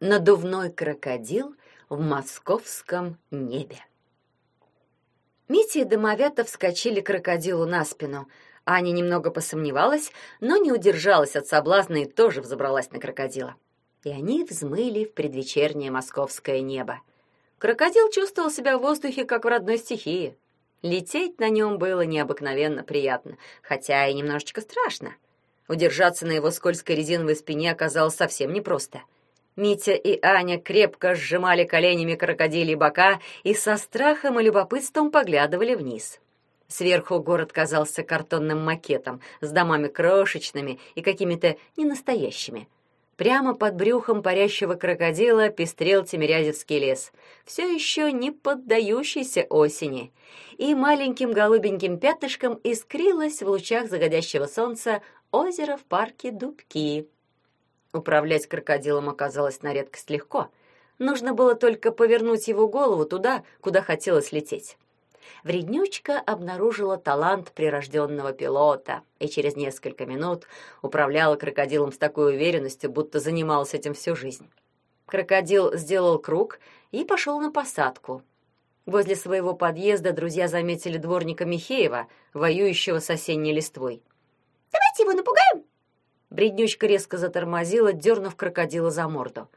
Надувной крокодил в московском небе. Митя и Домовята вскочили крокодилу на спину. Аня немного посомневалась, но не удержалась от соблазна и тоже взобралась на крокодила. И они взмыли в предвечернее московское небо. Крокодил чувствовал себя в воздухе, как в родной стихии. Лететь на нем было необыкновенно приятно, хотя и немножечко страшно. Удержаться на его скользкой резиновой спине оказалось совсем непросто — Митя и Аня крепко сжимали коленями крокодилии бока и со страхом и любопытством поглядывали вниз. Сверху город казался картонным макетом с домами крошечными и какими-то ненастоящими. Прямо под брюхом парящего крокодила пестрел Тимирязевский лес, все еще не поддающийся осени, и маленьким голубеньким пятнышком искрилось в лучах загодящего солнца озеро в парке Дубки. Управлять крокодилом оказалось на редкость легко. Нужно было только повернуть его голову туда, куда хотелось лететь. Вреднючка обнаружила талант прирожденного пилота и через несколько минут управляла крокодилом с такой уверенностью, будто занималась этим всю жизнь. Крокодил сделал круг и пошел на посадку. Возле своего подъезда друзья заметили дворника Михеева, воюющего с осенней листвой. «Давайте его напугаем!» Бреднючка резко затормозила, дернув крокодила за морду.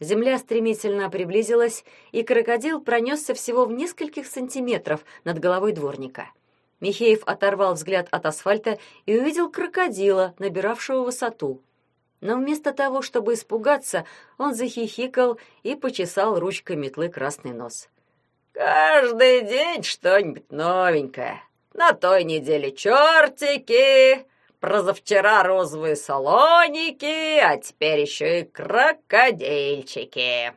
Земля стремительно приблизилась, и крокодил пронесся всего в нескольких сантиметров над головой дворника. Михеев оторвал взгляд от асфальта и увидел крокодила, набиравшего высоту. Но вместо того, чтобы испугаться, он захихикал и почесал ручкой метлы красный нос. «Каждый день что-нибудь новенькое. На той неделе чертики, Позавчера розовые салоники, а теперь еще и крокодильчики.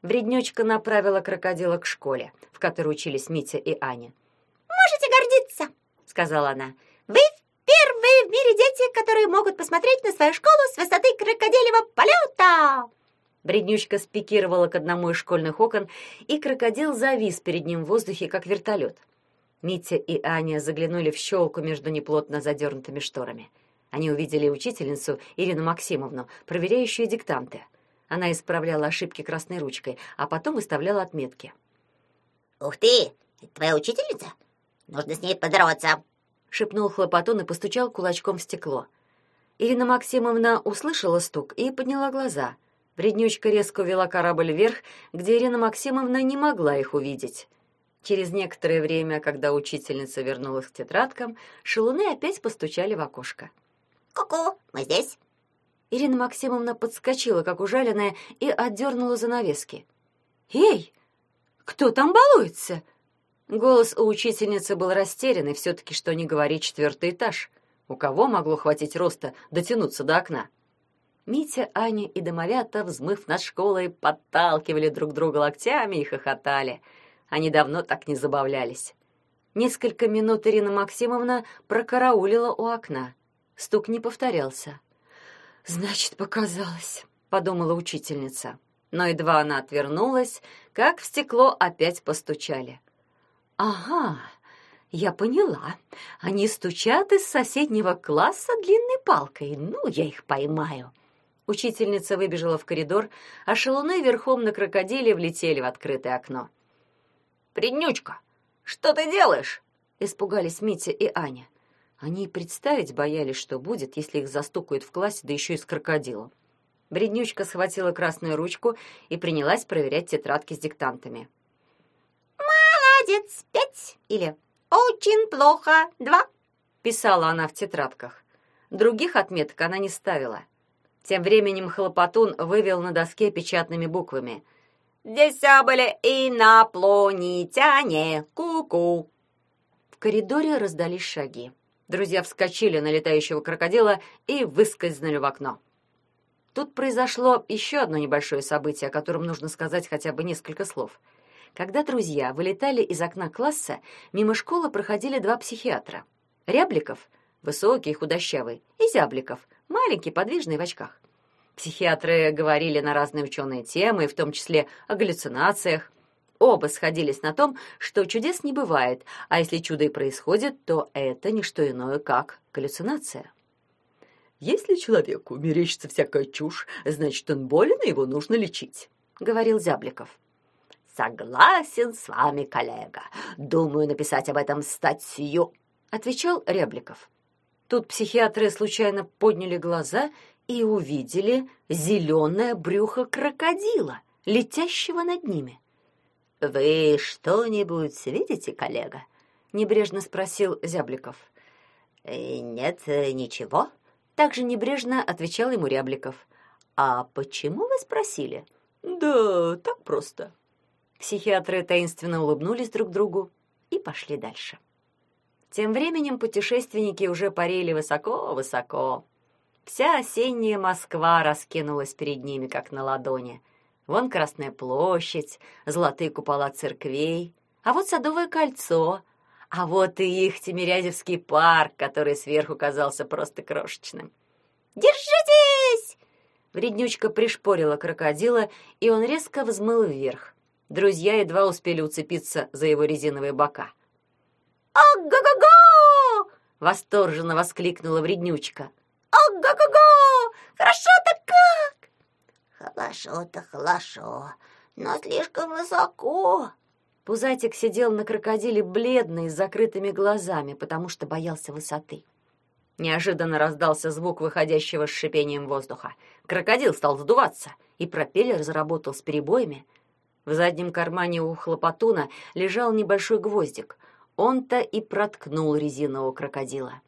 Вреднючка направила крокодила к школе, в которой учились Митя и Аня. «Можете гордиться», — сказала она. «Вы первые в мире дети, которые могут посмотреть на свою школу с высоты крокодилевого полета!» Бреднючка спикировала к одному из школьных окон, и крокодил завис перед ним в воздухе, как вертолет. Митя и Аня заглянули в щелку между неплотно задернутыми шторами. Они увидели учительницу Ирину Максимовну, проверяющую диктанты. Она исправляла ошибки красной ручкой, а потом выставляла отметки. «Ух ты! Это твоя учительница? Нужно с ней поздороваться!» — шепнул Хлопотун и постучал кулачком в стекло. Ирина Максимовна услышала стук и подняла глаза. Бреднючка резко увела корабль вверх, где Ирина Максимовна не могла их увидеть. Через некоторое время, когда учительница вернулась к тетрадкам, шелуны опять постучали в окошко. «Ку-ку, мы здесь!» Ирина Максимовна подскочила, как ужаленная, и отдернула занавески. «Эй, кто там балуется?» Голос у учительницы был растерянный, все-таки, что не говорить, четвертый этаж. У кого могло хватить роста дотянуться до окна? Митя, Аня и домовята, взмыв над школой, подталкивали друг друга локтями и хохотали — они давно так не забавлялись. Несколько минут Ирина Максимовна прокараулила у окна. Стук не повторялся. «Значит, показалось», — подумала учительница. Но едва она отвернулась, как в стекло опять постучали. «Ага, я поняла. Они стучат из соседнего класса длинной палкой. Ну, я их поймаю». Учительница выбежала в коридор, а шалуны верхом на крокодиле влетели в открытое окно. «Преднючка, что ты делаешь?» Испугались Митя и Аня. Они и представить боялись, что будет, если их застукают в классе, да еще и с крокодилом. Бреднючка схватила красную ручку и принялась проверять тетрадки с диктантами. «Молодец, пять!» или «Очень плохо, два!» писала она в тетрадках. Других отметок она не ставила. Тем временем Хлопотун вывел на доске печатными буквами — Здесь были инопланетяне. Ку-ку. В коридоре раздались шаги. Друзья вскочили на летающего крокодила и выскользнули в окно. Тут произошло еще одно небольшое событие, о котором нужно сказать хотя бы несколько слов. Когда друзья вылетали из окна класса, мимо школы проходили два психиатра. Рябликов, высокий и худощавый, и Зябликов, маленький, подвижный в очках. Психиатры говорили на разные ученые темы, в том числе о галлюцинациях. Оба сходились на том, что чудес не бывает, а если чудо и происходит, то это не что иное, как галлюцинация. Если человеку мерещится всякая чушь, значит, он болен, и его нужно лечить», — говорил Зябликов. «Согласен с вами, коллега. Думаю написать об этом статью», — отвечал Рябликов. Тут психиатры случайно подняли глаза и увидели зеленое брюхо крокодила, летящего над ними. «Вы что-нибудь видите, коллега?» — небрежно спросил Зябликов. «Э, «Нет, ничего», — также небрежно отвечал ему Рябликов. «А почему вы спросили?» «Да, так просто». Психиатры таинственно улыбнулись друг другу и пошли дальше. Тем временем путешественники уже парили высоко-высоко. Вся осенняя Москва раскинулась перед ними, как на ладони. Вон Красная площадь, золотые купола церквей, а вот Садовое кольцо, а вот и их Тимирязевский парк, который сверху казался просто крошечным. «Держитесь!» Вреднючка пришпорила крокодила, и он резко взмыл вверх. Друзья едва успели уцепиться за его резиновые бока. «Ага-го-го!» — восторженно воскликнула вреднючка. «Ага-го-го! Хорошо-то как!» «Хорошо-то хорошо, но слишком высоко!» Пузатик сидел на крокодиле бледный, с закрытыми глазами, потому что боялся высоты. Неожиданно раздался звук выходящего с шипением воздуха. Крокодил стал сдуваться, и пропеллер заработал с перебоями. В заднем кармане у хлопотуна лежал небольшой гвоздик. Он-то и проткнул резинового крокодила.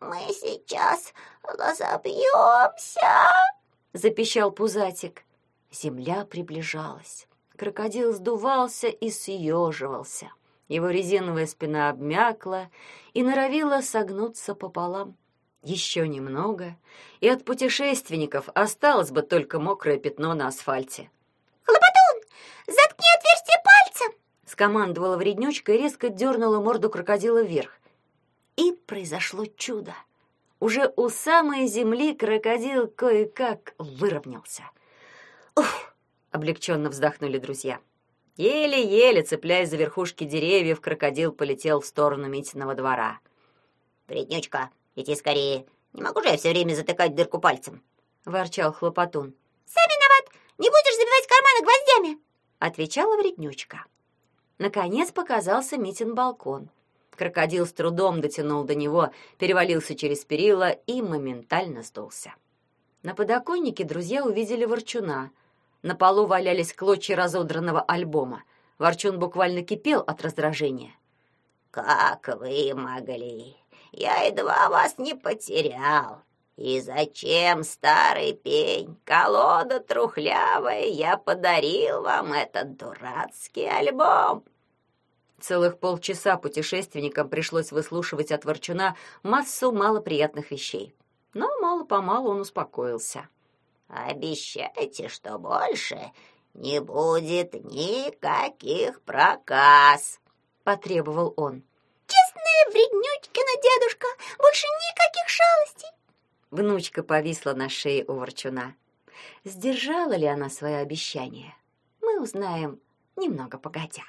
«Мы сейчас разобьемся!» — запищал пузатик. Земля приближалась. Крокодил сдувался и съеживался. Его резиновая спина обмякла и норовила согнуться пополам. Еще немного, и от путешественников осталось бы только мокрое пятно на асфальте. «Хлопотун, заткни отверстие пальцем!» скомандовала вреднючка и резко дернула морду крокодила вверх. И произошло чудо. Уже у самой земли крокодил кое-как выровнялся. «Ух!» — облегченно вздохнули друзья. Еле-еле, цепляясь за верхушки деревьев, крокодил полетел в сторону Митиного двора. «Вреднючка, иди скорее. Не могу же я все время затыкать дырку пальцем», — ворчал хлопотун. «Сам виноват! Не будешь забивать карманы гвоздями!» — отвечала вреднючка. Наконец показался Митин балкон. Крокодил с трудом дотянул до него, перевалился через перила и моментально сдулся. На подоконнике друзья увидели ворчуна. На полу валялись клочья разодранного альбома. Ворчун буквально кипел от раздражения. «Как вы могли? Я едва вас не потерял. И зачем, старый пень, колода трухлявая, я подарил вам этот дурацкий альбом?» Целых полчаса путешественникам пришлось выслушивать от Ворчуна массу малоприятных вещей. Но мало-помалу он успокоился. «Обещайте, что больше не будет никаких проказ», — потребовал он. «Честная вреднючкина дедушка, больше никаких шалостей!» Внучка повисла на шее у Ворчуна. Сдержала ли она свое обещание? Мы узнаем немного погодя.